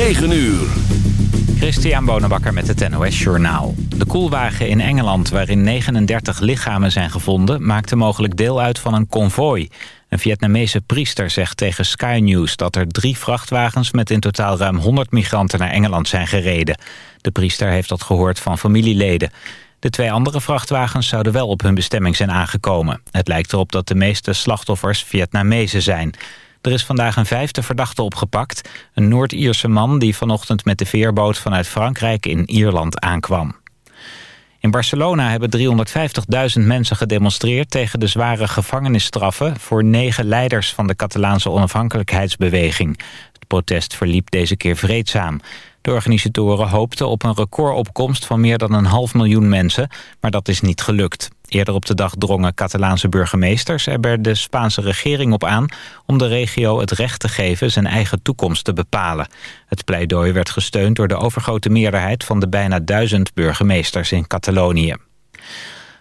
9 uur. Christian Bonenbakker met het NOS Journaal. De koelwagen in Engeland, waarin 39 lichamen zijn gevonden... maakte mogelijk deel uit van een konvooi. Een Vietnamese priester zegt tegen Sky News... dat er drie vrachtwagens met in totaal ruim 100 migranten naar Engeland zijn gereden. De priester heeft dat gehoord van familieleden. De twee andere vrachtwagens zouden wel op hun bestemming zijn aangekomen. Het lijkt erop dat de meeste slachtoffers Vietnamezen zijn... Er is vandaag een vijfde verdachte opgepakt. Een Noord-Ierse man die vanochtend met de veerboot vanuit Frankrijk in Ierland aankwam. In Barcelona hebben 350.000 mensen gedemonstreerd tegen de zware gevangenisstraffen voor negen leiders van de Catalaanse onafhankelijkheidsbeweging. Het protest verliep deze keer vreedzaam. De organisatoren hoopten op een recordopkomst van meer dan een half miljoen mensen, maar dat is niet gelukt. Eerder op de dag drongen Catalaanse burgemeesters er bij de Spaanse regering op aan om de regio het recht te geven zijn eigen toekomst te bepalen. Het pleidooi werd gesteund door de overgrote meerderheid van de bijna duizend burgemeesters in Catalonië.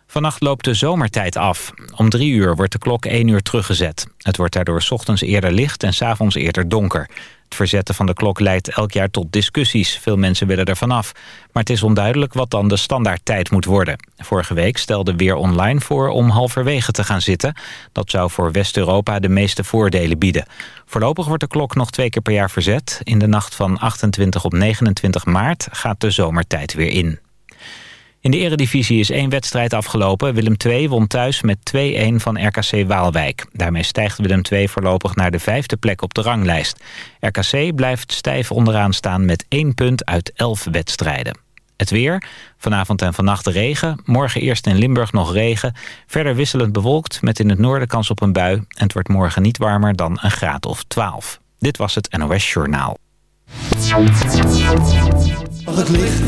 Vannacht loopt de zomertijd af. Om drie uur wordt de klok één uur teruggezet. Het wordt daardoor ochtends eerder licht en s avonds eerder donker. Het verzetten van de klok leidt elk jaar tot discussies. Veel mensen willen er vanaf. Maar het is onduidelijk wat dan de standaardtijd moet worden. Vorige week stelde Weer Online voor om halverwege te gaan zitten. Dat zou voor West-Europa de meeste voordelen bieden. Voorlopig wordt de klok nog twee keer per jaar verzet. In de nacht van 28 op 29 maart gaat de zomertijd weer in. In de eredivisie is één wedstrijd afgelopen. Willem II won thuis met 2-1 van RKC Waalwijk. Daarmee stijgt Willem II voorlopig naar de vijfde plek op de ranglijst. RKC blijft stijf onderaan staan met één punt uit elf wedstrijden. Het weer. Vanavond en vannacht regen. Morgen eerst in Limburg nog regen. Verder wisselend bewolkt met in het noorden kans op een bui. En het wordt morgen niet warmer dan een graad of 12. Dit was het NOS Journaal. Het licht?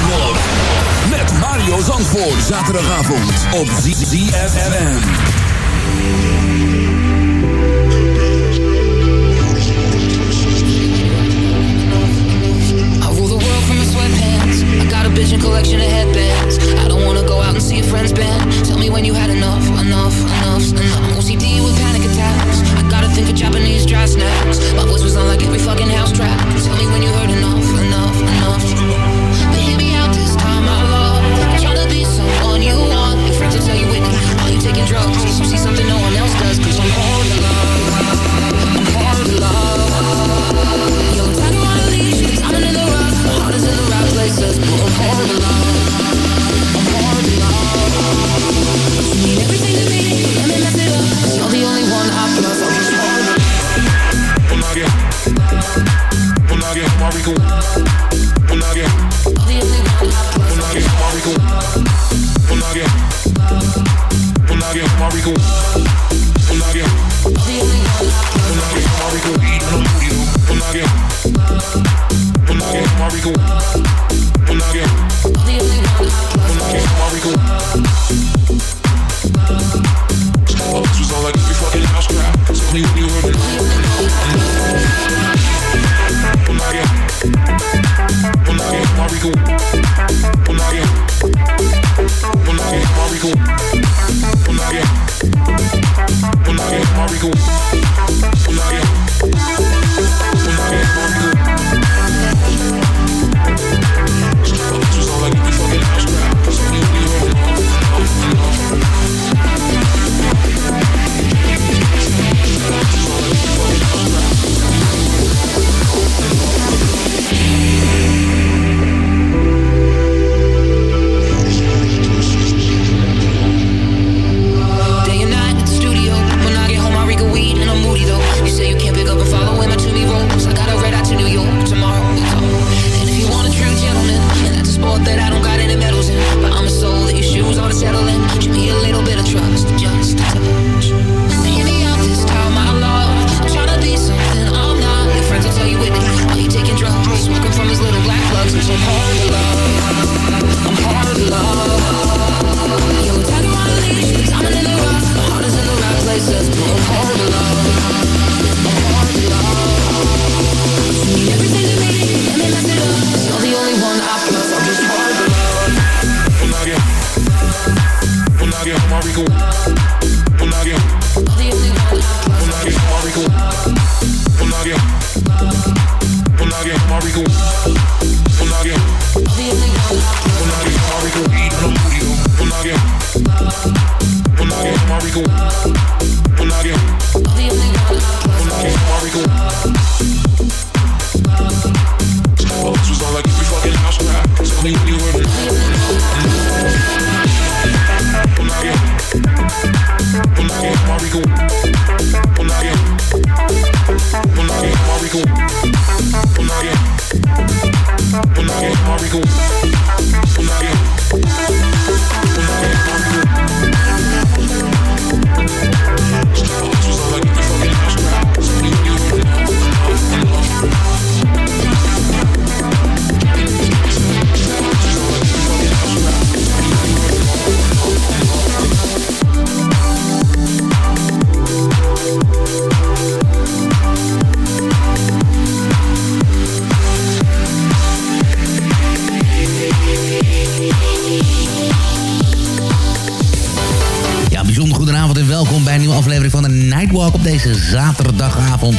Mario Zandvoort. Zaterdagavond op ZFM. I rule the world from my sweatpants. I got a bitchin' collection of headbands. I don't wanna go out and see a friend's band. Tell me when you had zaterdagavond.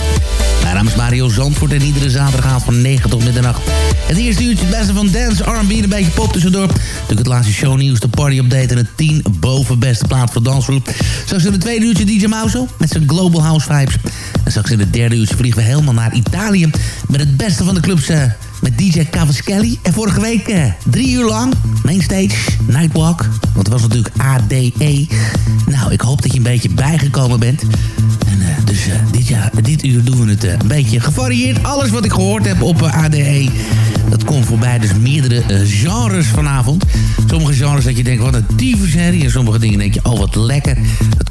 Mijn naam is Mario Zandvoort en iedere zaterdagavond van 9 tot middernacht. Het eerste uurtje het beste van dance, R&B en een beetje pop tussendoor. Natuurlijk het laatste shownieuws, de party update en het 10 boven beste plaat voor dansgroep. Straks in het tweede uurtje DJ Mauso met zijn Global House Vibes. En straks in het derde uurtje vliegen we helemaal naar Italië met het beste van de clubs... Uh, met DJ Cavaschelli. En vorige week uh, drie uur lang Mainstage, Nightwalk. Want het was natuurlijk ADE. Nou, ik hoop dat je een beetje bijgekomen bent. Dus uh, dit, jaar, dit uur doen we het uh, een beetje gevarieerd. Alles wat ik gehoord heb op uh, ADE, dat komt voorbij. Dus meerdere genres vanavond. Sommige genres dat je denkt, wat een dieve serie. En sommige dingen denk je, oh wat lekker.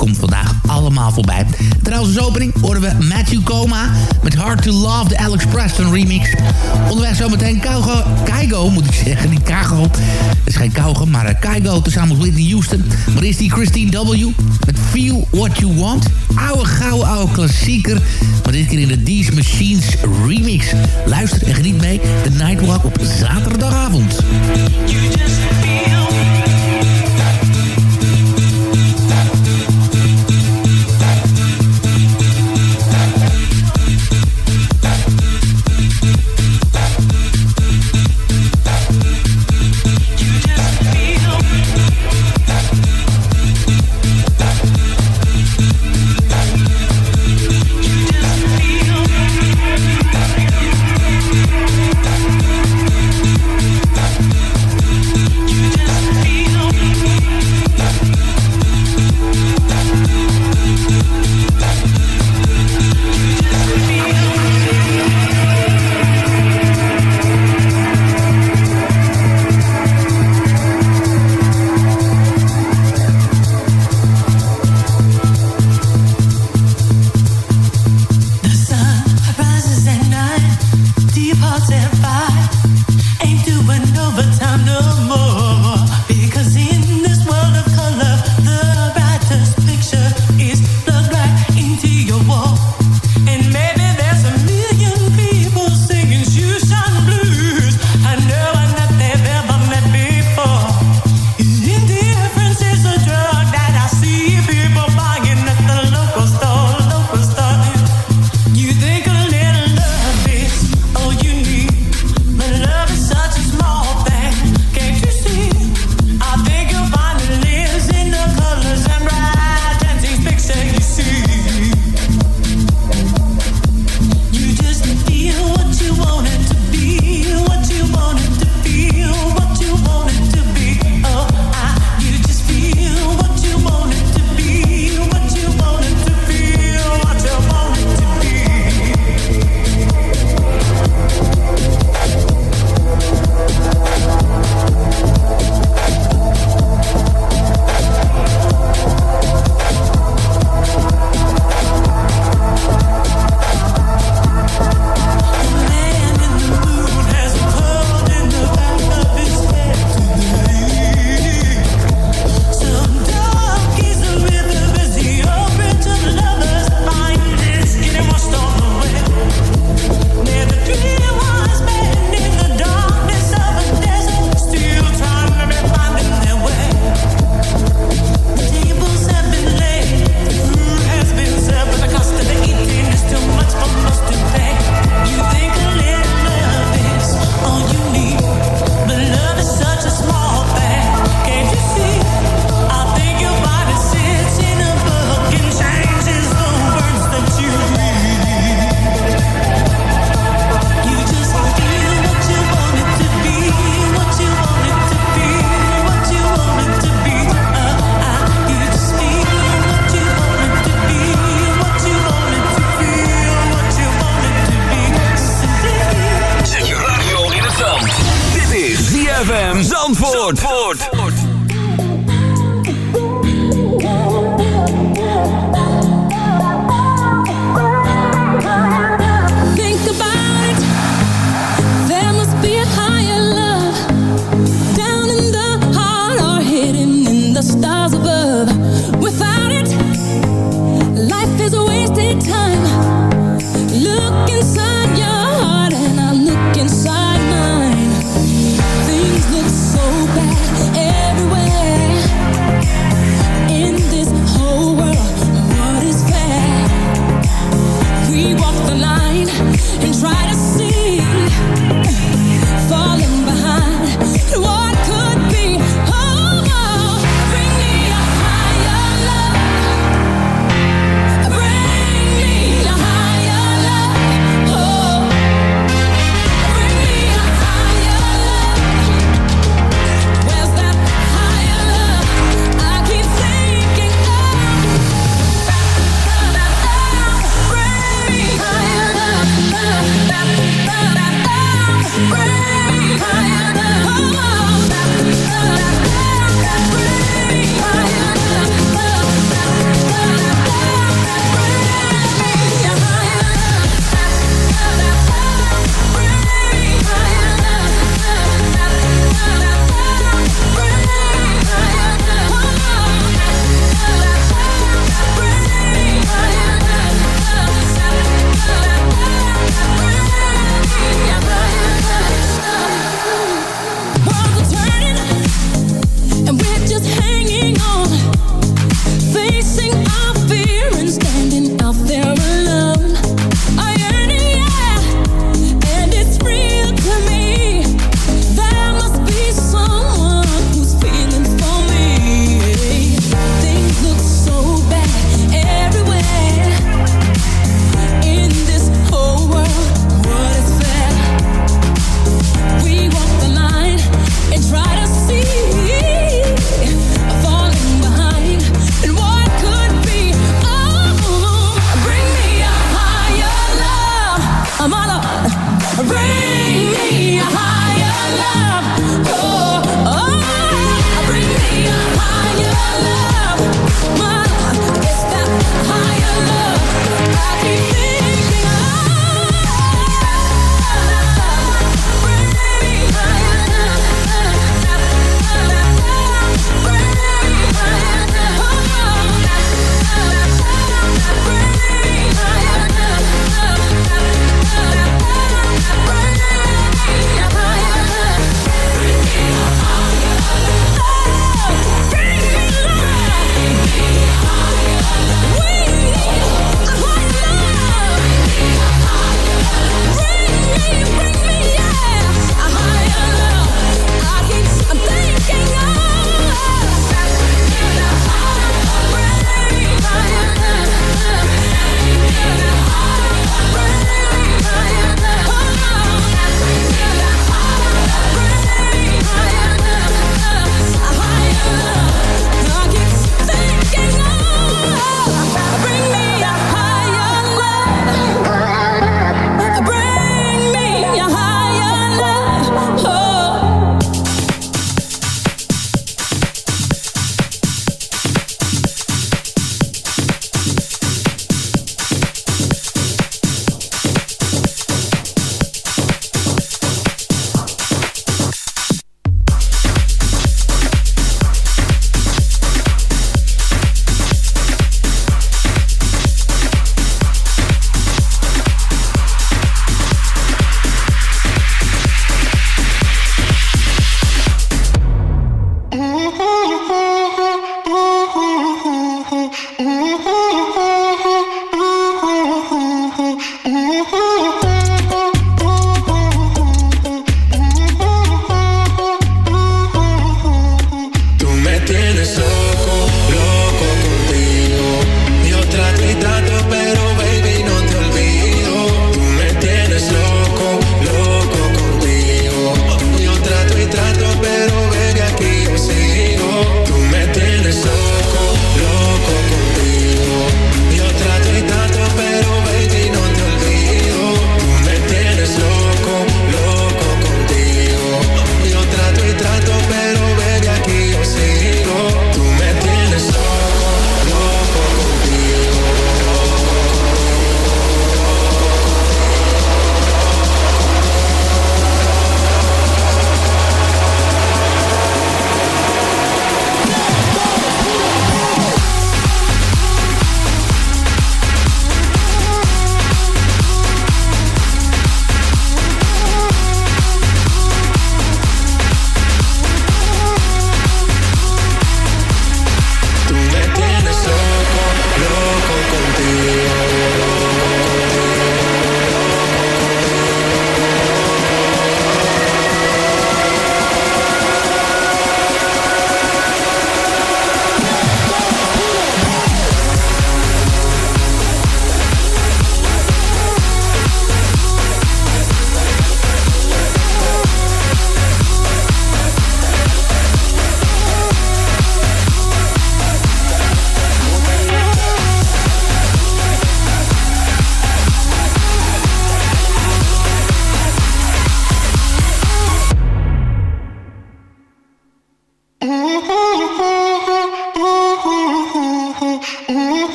Komt vandaag allemaal voorbij. Trouwens, als opening horen we Matthew Coma met Hard to Love, de Alex Preston remix. Onderweg zometeen Kaigo, Kaigo moet ik zeggen, niet Kago. Het is geen Kaugo, maar Kaigo tezamen met Whitney Houston. Maar is die Christine W. met Feel What You Want. Oude, gouden, oude klassieker. Maar dit keer in de These Machines remix. Luister en geniet mee. De Nightwalk op zaterdagavond.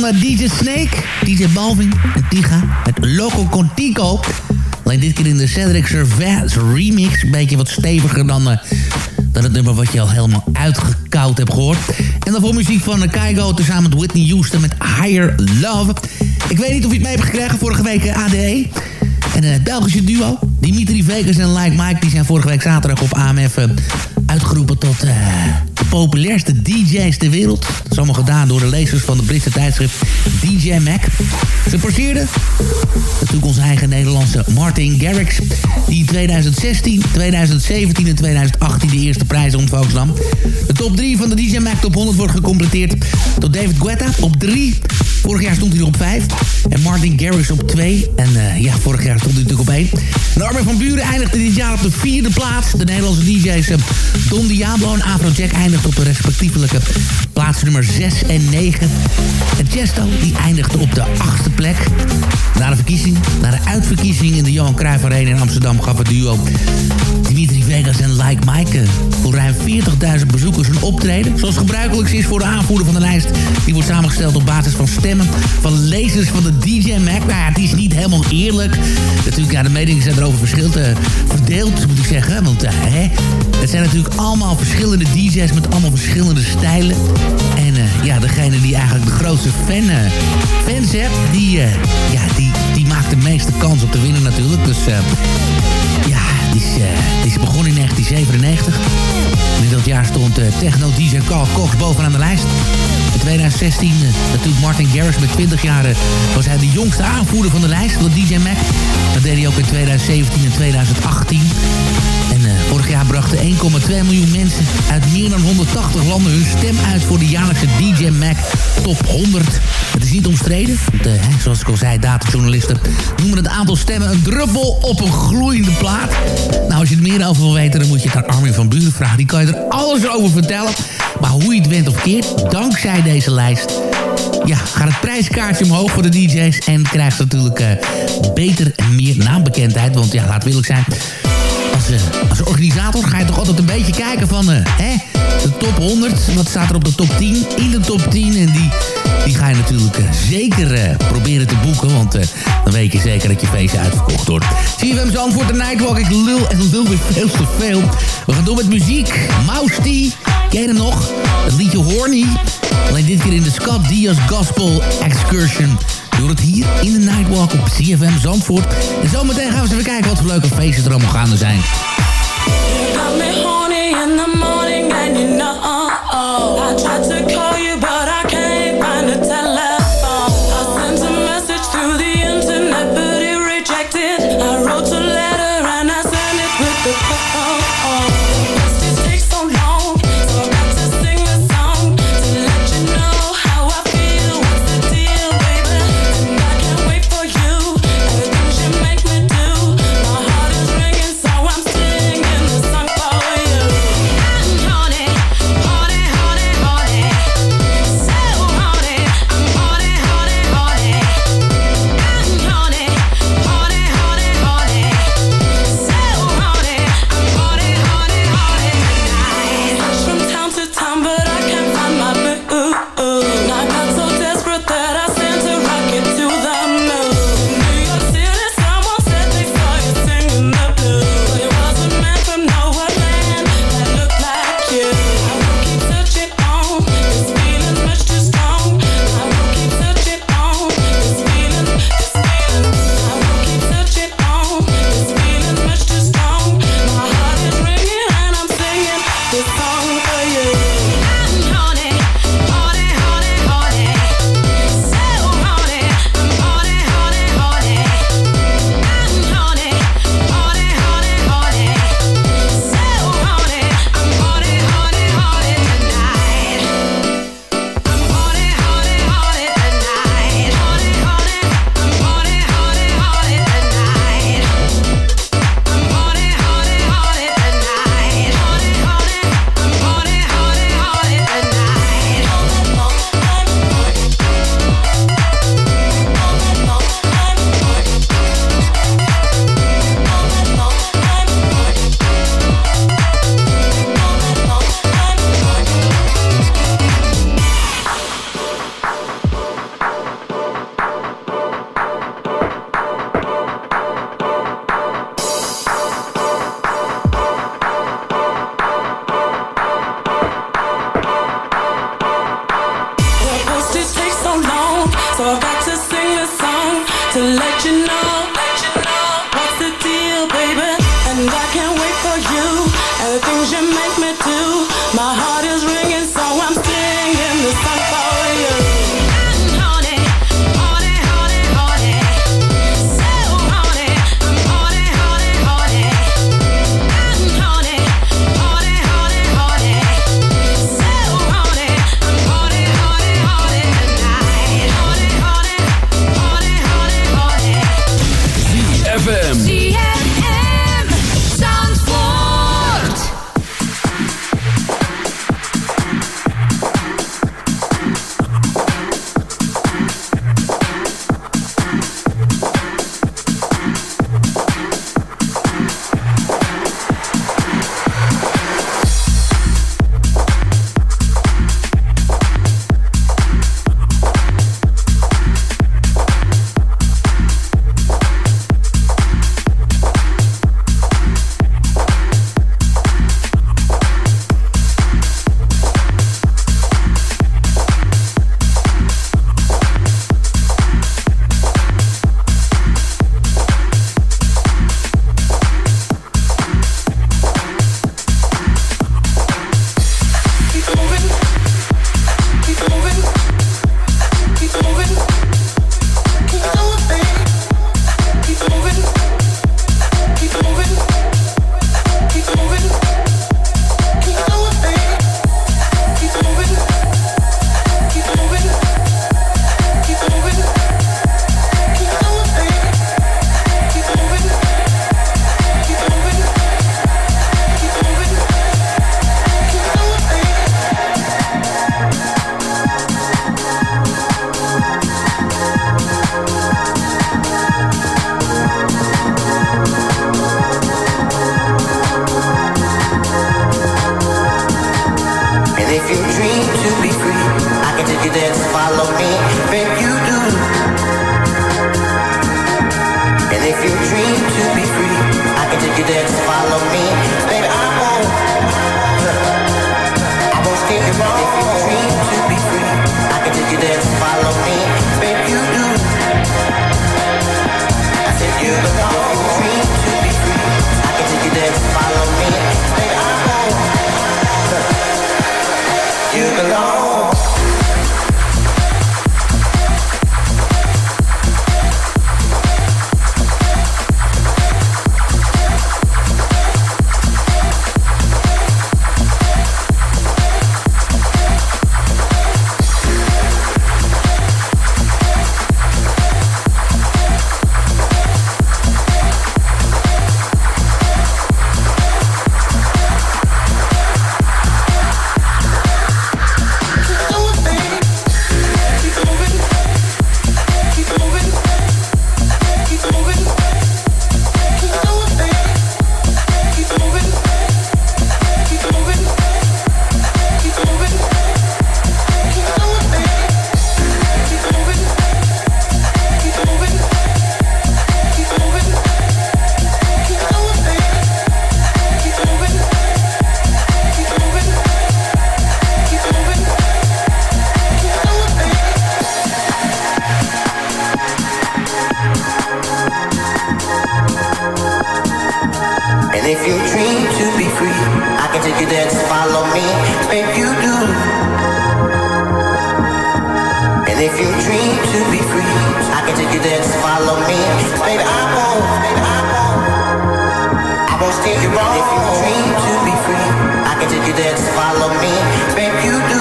Van uh, DJ Snake, DJ Balvin en Tiga met Loco Contigo. Alleen dit keer in de Cedric Cervez remix. Een beetje wat steviger dan, uh, dan het nummer wat je al helemaal uitgekoud hebt gehoord. En dan voor muziek van uh, Kaigo tezamen met Whitney Houston met Higher Love. Ik weet niet of je het mee hebt gekregen vorige week ADE. En het Belgische duo, Dimitri Vegas en Like Mike... die zijn vorige week zaterdag op AMF uitgeroepen tot uh, de populairste DJ's ter wereld. Dat is allemaal gedaan door de lezers van de Britse tijdschrift DJ Mac. Ze passeerden natuurlijk onze eigen Nederlandse Martin Garrix... die in 2016, 2017 en 2018 de eerste prijzen ontvangst nam. De top 3 van de DJ Mac Top 100 wordt gecompleteerd door David Guetta op 3... Vorig jaar stond hij er op 5. En Martin Garrix op 2. En uh, ja, vorig jaar stond hij natuurlijk op 1. En Armin van Buren eindigde dit jaar op de vierde plaats. De Nederlandse DJ's uh, Don Diablo en Afrojack eindigden op de respectievelijke plaats nummer 6 en 9. En Chesto die eindigde op de achtste plek. Na de verkiezing, na de uitverkiezing in de Johan Cruijff Arena in Amsterdam gaf het duo Dimitri Vegas en Like Mike voor ruim 40.000 bezoekers een optreden. Zoals gebruikelijk is voor de aanvoerder van de lijst. Die wordt samengesteld op basis van stemmen van lezers van de DJ Mac. Nou ja, het is niet helemaal eerlijk. Natuurlijk, ja, de meningen zijn erover verschilt, uh, verdeeld, moet ik zeggen. Want uh, hè, het zijn natuurlijk allemaal verschillende DJ's met allemaal verschillende stijlen. En uh, ja, degene die eigenlijk de grootste fan, fans hebt, die, ja, die, die maakt de meeste kans op te winnen natuurlijk. Dus ja, het is, het is begonnen in 1997. En in dat jaar stond techno-DJ Carl Cox bovenaan de lijst. In 2016 natuurlijk Martin Garrix met 20 jaar was hij de jongste aanvoerder van de lijst van DJ Mac. Dat deed hij ook in 2017 en 2018. Vorig jaar brachten 1,2 miljoen mensen uit meer dan 180 landen hun stem uit voor de jaarlijkse DJ Mac Top 100. Het is niet omstreden, want uh, zoals ik al zei, datajournalisten noemen het aantal stemmen een druppel op een gloeiende plaat. Nou, als je er meer over wil weten, dan moet je het aan Armin van Buren vragen. Die kan je er alles over vertellen. Maar hoe je het went of keert, dankzij deze lijst ja, gaat het prijskaartje omhoog voor de DJ's. En krijgt natuurlijk uh, beter en meer naambekendheid. Want ja, laat willig zijn. Als organisator ga je toch altijd een beetje kijken van... Uh, hè, de top 100, wat staat er op de top 10? In de top 10 en die, die ga je natuurlijk zeker proberen te boeken. Want dan weet je zeker dat je feestje uitverkocht wordt. Zie je hem de Nightwalk. Ik lul en lul weer veel te veel. We gaan door met muziek. Mouse T. Ken je hem nog? Het liedje Horny. Alleen dit keer in de Scott Diaz Gospel Excursion. Door het hier in de Nightwalk op CFM Zandvoort. En zometeen gaan we eens even kijken wat voor leuke feesten er allemaal gaande zijn. In confidence, follow me. Baby, I won't, baby, I won't. I won't steer you wrong. If you dream to be free, I can take you there, just follow me. baby. you do.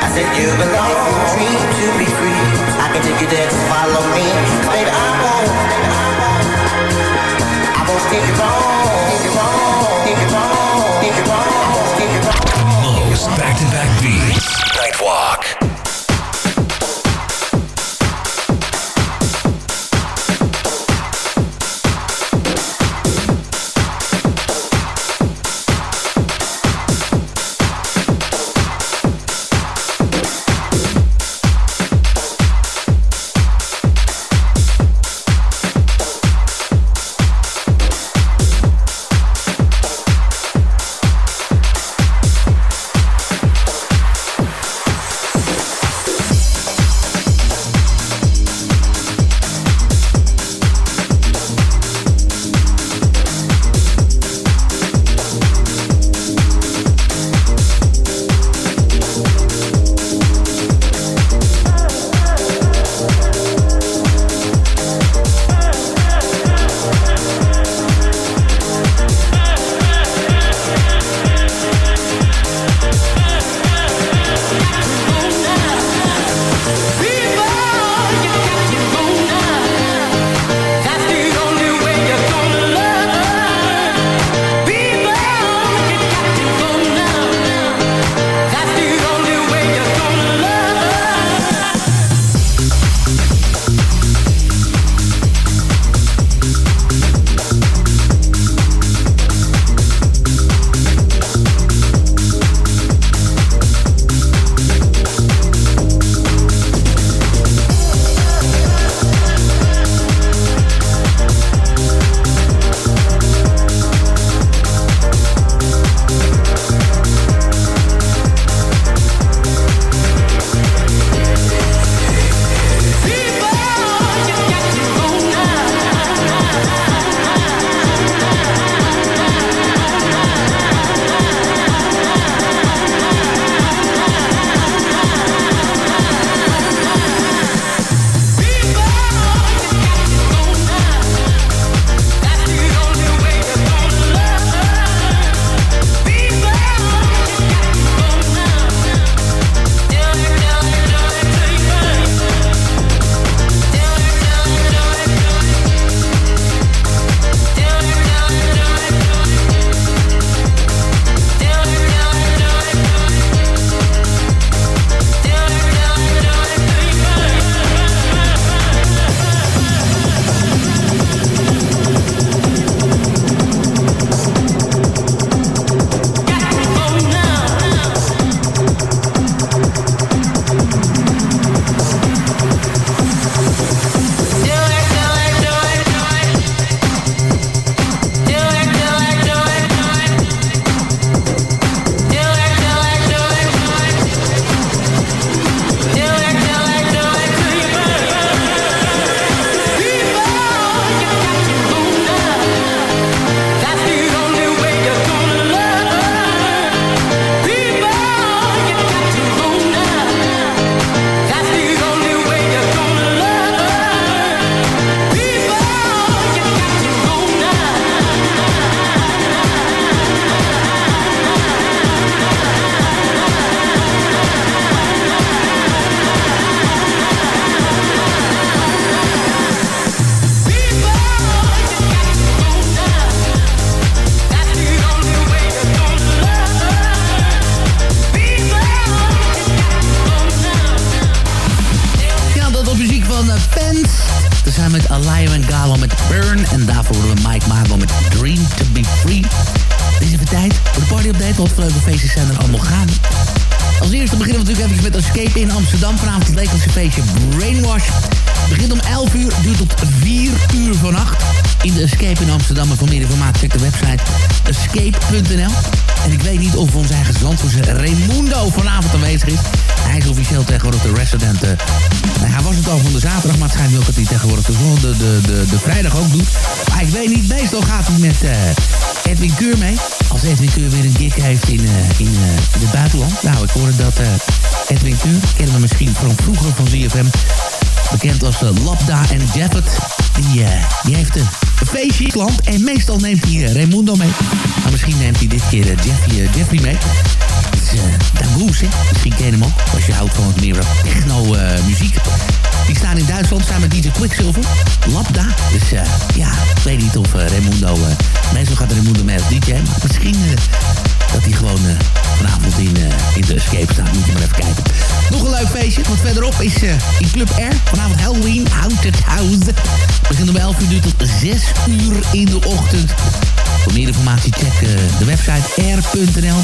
I said you belong. If you dream to be free, I can take you there, just follow me. Baby, I won't, baby, I won't. I won't steer you wrong. En ik weet niet of onze eigen zandvoerse Raimundo vanavond aanwezig is. Hij is officieel tegenwoordig de resident. Uh, hij was het al van de zaterdag, maar het schijnt ook dat hij tegenwoordig de, de, de, de, de vrijdag ook doet. Maar ik weet niet, meestal gaat hij met uh, Edwin Keur mee. Als Edwin Keur weer een gig heeft in, uh, in, het buitenland. Nou, ik hoorde dat Edwin Keur, kennen we misschien van vroeger van ZFM... bekend als Labda en Jaffet. Die, die heeft een feestje land en meestal neemt hij Raimundo mee. Maar misschien neemt hij dit keer Jeffrey, Jeffrey mee is uh, Dangoes, hè? Misschien ken je hem ook, als je houdt van wat meer techno-muziek. die staan in Duitsland samen met DJ Quicksilver. Labda. Dus uh, ja, ik weet niet of uh, Raimundo... meestal gaat Raimundo mee als DJ, maar misschien dat hij gewoon vanavond in, in de Escape staat. Moet je maar even kijken. Nog een leuk feestje, want verderop is in Club R. Vanavond Halloween, Haunted House. Begint om 11 uur tot 6 uur in de ochtend. Voor meer informatie check de website r.nl.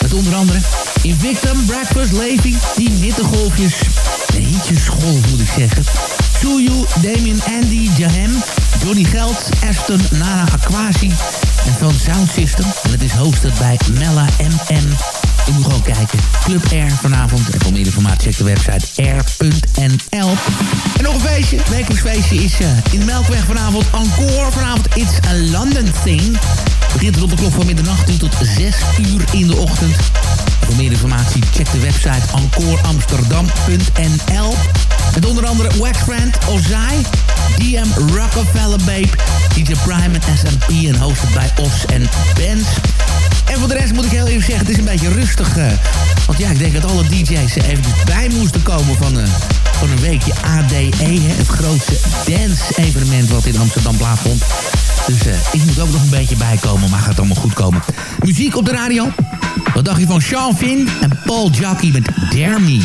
Met onder andere Invictum, Breakfast, Levy, Team Hittegolfjes. De hitjesgolf moet ik zeggen. Suyu, Damien, Andy, Jahem, Johnny Geld, Aston, Nana Aquasi en van Sound System. En het is hosted bij Mella MM. Je moet gewoon kijken. Club Air vanavond. En voor meer informatie check de website air.nl. En nog een feestje. Het wekelijks feestje is uh, in de Melkweg vanavond. Encore vanavond. It's a London Thing. Begint rond de klok van middernacht uur tot 6 uur in de ochtend. Voor meer informatie check de website encoreamsterdam.nl. Met onder andere Waxfriend, Ozai, DM Rockefeller Babe, DJ Prime en SMP en hosted bij Os en Benz. En voor de rest moet ik heel even zeggen, het is een beetje rustig. Uh, want ja, ik denk dat alle DJ's even bij moesten komen van, uh, van een weekje ADE. Hè, het grootste dance-evenement wat in Amsterdam plaatsvond. Dus uh, ik moet ook nog een beetje bijkomen, maar gaat allemaal goed komen. Muziek op de radio. Wat dacht je van Sean Finn en Paul Jockey met door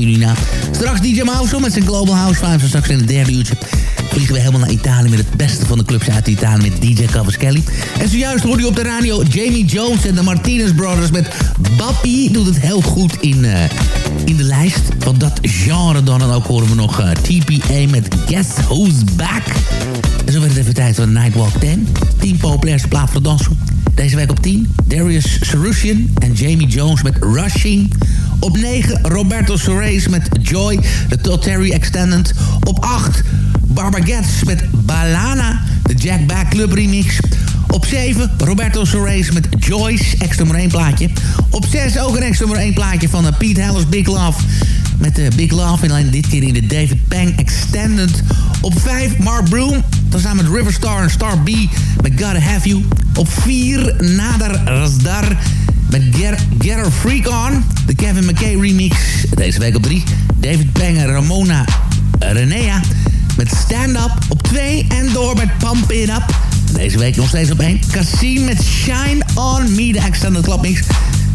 na. Straks DJ Mouse met zijn Global House Vibes. En straks in de derde uurtje vliegen we helemaal naar Italië... met het beste van de clubs uit Italië met DJ Kelly. En zojuist hoorde je op de radio Jamie Jones en de Martinez Brothers... met Bappie doet het heel goed in, eh, in de lijst van dat genre. Dan en ook horen we nog eh, TPA met Guess Who's Back. En zo werd het even tijd voor Nightwalk 10. 10 populairste plaat voor dansen. Deze week op 10, Darius Sarushian en Jamie Jones met Rushing... Op 9, Roberto Soares met Joy, de Todd Terry Extended. Op 8, Barbara Getz met Balana, de Jack Back Club remix. Op 7, Roberto Soares met Joyce, extra nummer 1 plaatje. Op 6 ook een extra nummer 1 plaatje van uh, Pete Hellis Big Love. Met de uh, Big Love en alleen dit keer in de David Pang Extended. Op 5, Mark Broom. Dan samen met Riverstar en Star B met Gotta Have You. Op 4, Nader Rasdar met Get, Get Her Freak On. De Kevin McKay remix. Deze week op 3, David Pang en Ramona Renea met Stand Up. Op 2 en door met Pump It Up. Deze week nog steeds op 1. Cassim met Shine On Me, de extended clubmix.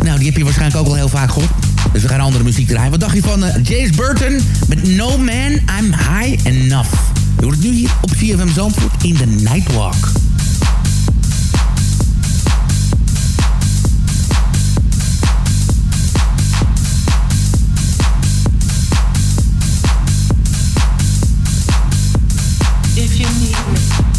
Nou, die heb je waarschijnlijk ook al heel vaak gehoord. Dus we gaan andere muziek draaien. Wat dacht je van uh, Jace Burton met No Man, I'm High Enough. Je hoort het nu hier op CFM Zandvoort in de Nightwalk. You need me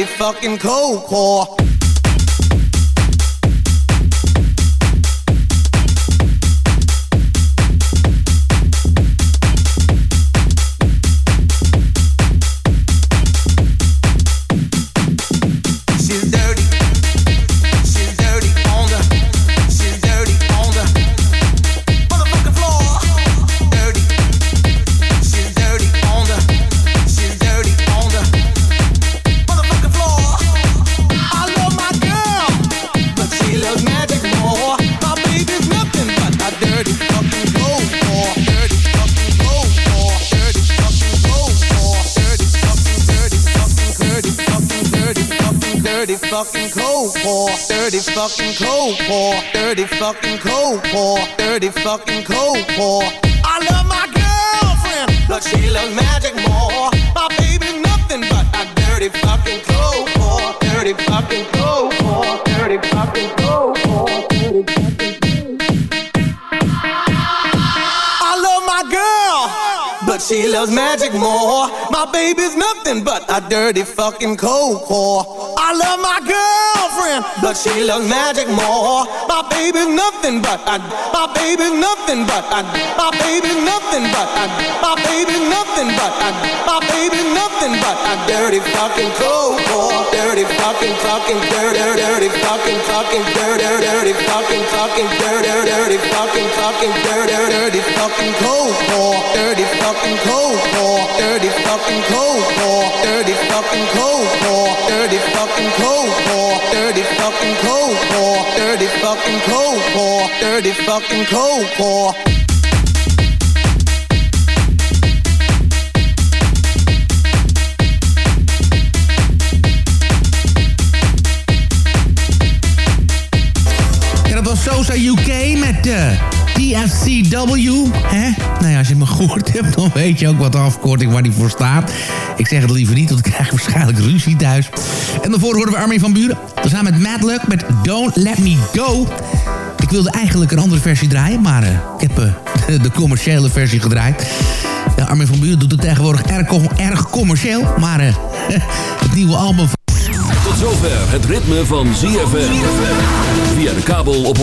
fucking cold core. Fucking cold pour, dirty fucking cold pour. I love my girlfriend, but she loves magic more. My baby nothing but a dirty fucking cold pour, dirty fucking cold she loves magic more. My baby's nothing but a dirty fucking cold core. I love my girlfriend, but she loves magic more. My baby's nothing but a, my baby's nothing but a, my baby's nothing but a, my baby's nothing but a, my baby's nothing but a dirty fucking cold core. Dirty fucking fucking dirty dirty fucking fucking dirty dirty fucking fucking dirty dirty fucking fucking dirty dirty fucking cold core. Dirty fucking cold core. Dirty fucking cold. Dirty fucking cold. Dirty fucking cold. Dirty fucking cold. Dirty fucking cold. Dirty fucking cold. Ja, dat was UK met uh, TFCW. Hè? Nou ja, als je me gehoord hebt, dan weet je ook wat de afkorting waar die voor staat. Ik zeg het liever niet, want ik krijg waarschijnlijk ruzie thuis. En daarvoor horen we Armin van Buren. We zijn met Mad Luck met Don't Let Me Go. Ik wilde eigenlijk een andere versie draaien, maar uh, ik heb uh, de commerciële versie gedraaid. Armin van Buren doet het tegenwoordig erg, erg commercieel, maar uh, het nieuwe album... Tot zover het ritme van ZFM. Via de kabel op 104.5.